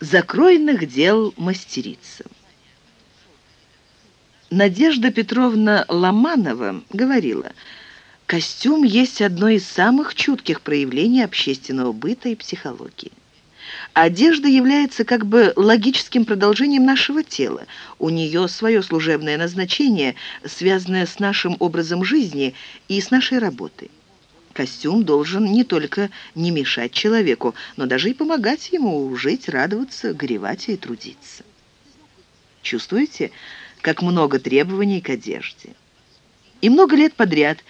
Закройных дел мастерица. Надежда Петровна Ломанова говорила, костюм есть одно из самых чутких проявлений общественного быта и психологии. Одежда является как бы логическим продолжением нашего тела. У нее свое служебное назначение, связанное с нашим образом жизни и с нашей работой. Костюм должен не только не мешать человеку, но даже и помогать ему жить, радоваться, горевать и трудиться. Чувствуете, как много требований к одежде? И много лет подряд –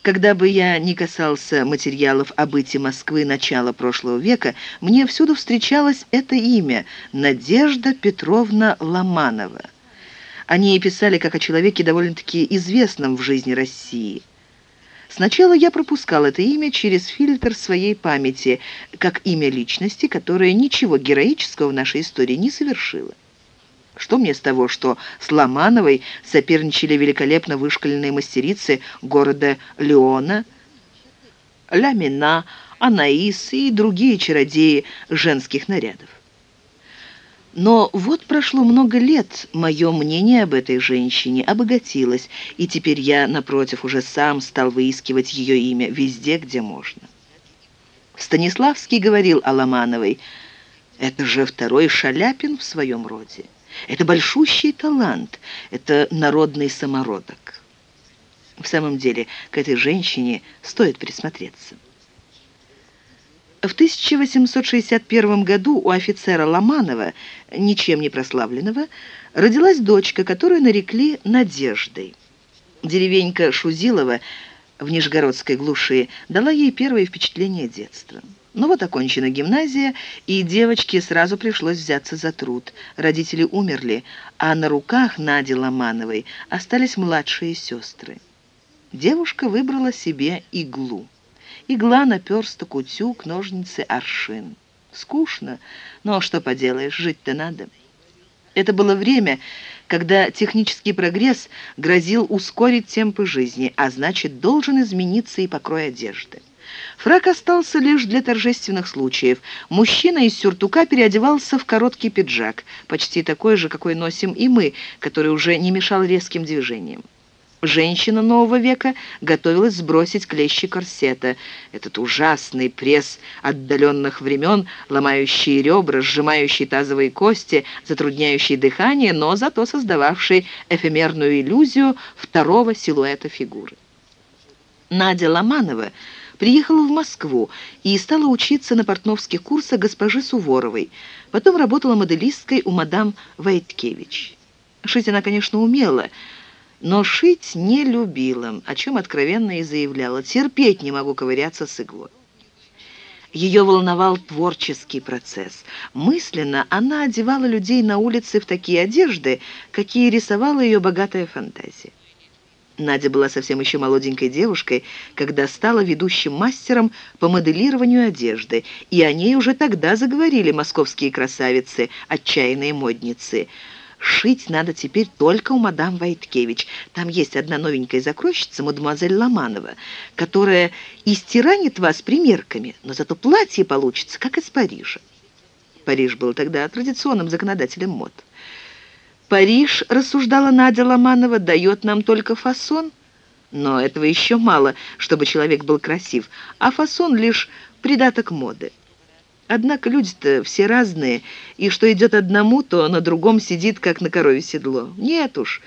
когда бы я ни касался материалов о быте Москвы начала прошлого века, мне всюду встречалось это имя – Надежда Петровна Ломанова. Они писали как о человеке довольно-таки известном в жизни России. Сначала я пропускал это имя через фильтр своей памяти, как имя личности, которая ничего героического в нашей истории не совершила. Что мне с того, что с Ломановой соперничали великолепно вышкаленные мастерицы города Леона, Лямина, Анаис и другие чародеи женских нарядов? Но вот прошло много лет, мое мнение об этой женщине обогатилось, и теперь я, напротив, уже сам стал выискивать ее имя везде, где можно. Станиславский говорил о Ломановой, «Это же второй Шаляпин в своем роде». Это большущий талант, это народный самородок. В самом деле, к этой женщине стоит присмотреться. В 1861 году у офицера Ломанова, ничем не прославленного, родилась дочка, которую нарекли Надеждой. Деревенька Шузилова в Нижегородской глуши дала ей первое впечатление детства. Ну вот окончена гимназия, и девочке сразу пришлось взяться за труд. Родители умерли, а на руках Нади Ломановой остались младшие сестры. Девушка выбрала себе иглу. Игла, наперсток, утюг, ножницы, аршин. Скучно, но что поделаешь, жить-то надо. Это было время, когда технический прогресс грозил ускорить темпы жизни, а значит, должен измениться и покрой одежды. Фрак остался лишь для торжественных случаев. Мужчина из сюртука переодевался в короткий пиджак, почти такой же, какой носим и мы, который уже не мешал резким движениям. Женщина нового века готовилась сбросить клещи корсета. Этот ужасный пресс отдаленных времен, ломающий ребра, сжимающий тазовые кости, затрудняющий дыхание, но зато создававший эфемерную иллюзию второго силуэта фигуры. Надя Ломанова приехала в Москву и стала учиться на портновских курсах госпожи Суворовой. Потом работала моделисткой у мадам Вайткевич. Шить она, конечно, умела, но шить не любила, о чем откровенно и заявляла. «Терпеть не могу ковыряться с иглой». Ее волновал творческий процесс. Мысленно она одевала людей на улице в такие одежды, какие рисовала ее богатая фантазия. Надя была совсем еще молоденькой девушкой, когда стала ведущим мастером по моделированию одежды, и о ней уже тогда заговорили московские красавицы, отчаянные модницы. «Шить надо теперь только у мадам Вайткевич. Там есть одна новенькая закройщица, мадемуазель Ломанова, которая истиранит вас примерками, но зато платье получится, как из Парижа». Париж был тогда традиционным законодателем мод. Париж, рассуждала Надя Ломанова, дает нам только фасон. Но этого еще мало, чтобы человек был красив, а фасон лишь придаток моды. Однако люди-то все разные, и что идет одному, то на другом сидит, как на корове седло. Нет уж,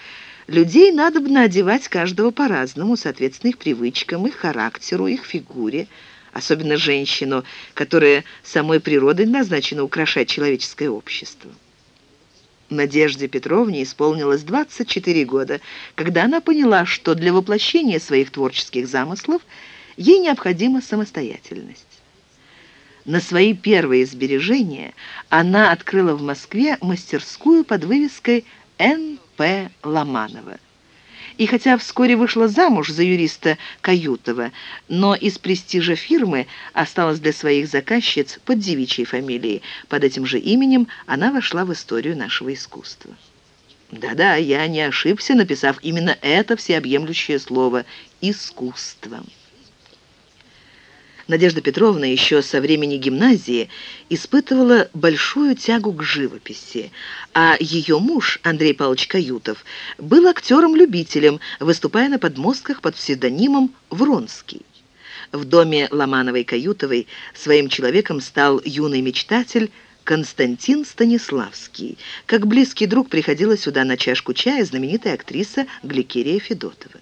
людей надо бы одевать каждого по-разному, соответственно их привычкам, их характеру, их фигуре, особенно женщину, которая самой природой назначена украшать человеческое общество. Надежде Петровне исполнилось 24 года, когда она поняла, что для воплощения своих творческих замыслов ей необходима самостоятельность. На свои первые сбережения она открыла в Москве мастерскую под вывеской «Н.П. Ломанова». И хотя вскоре вышла замуж за юриста Каютова, но из престижа фирмы осталась для своих заказчиц под девичьей фамилией. Под этим же именем она вошла в историю нашего искусства. Да-да, я не ошибся, написав именно это всеобъемлющее слово «искусство». Надежда Петровна еще со времени гимназии испытывала большую тягу к живописи, а ее муж, Андрей Павлович Каютов, был актером-любителем, выступая на подмостках под псевдонимом Вронский. В доме Ломановой-Каютовой своим человеком стал юный мечтатель Константин Станиславский. Как близкий друг приходила сюда на чашку чая знаменитая актриса Гликерия Федотова.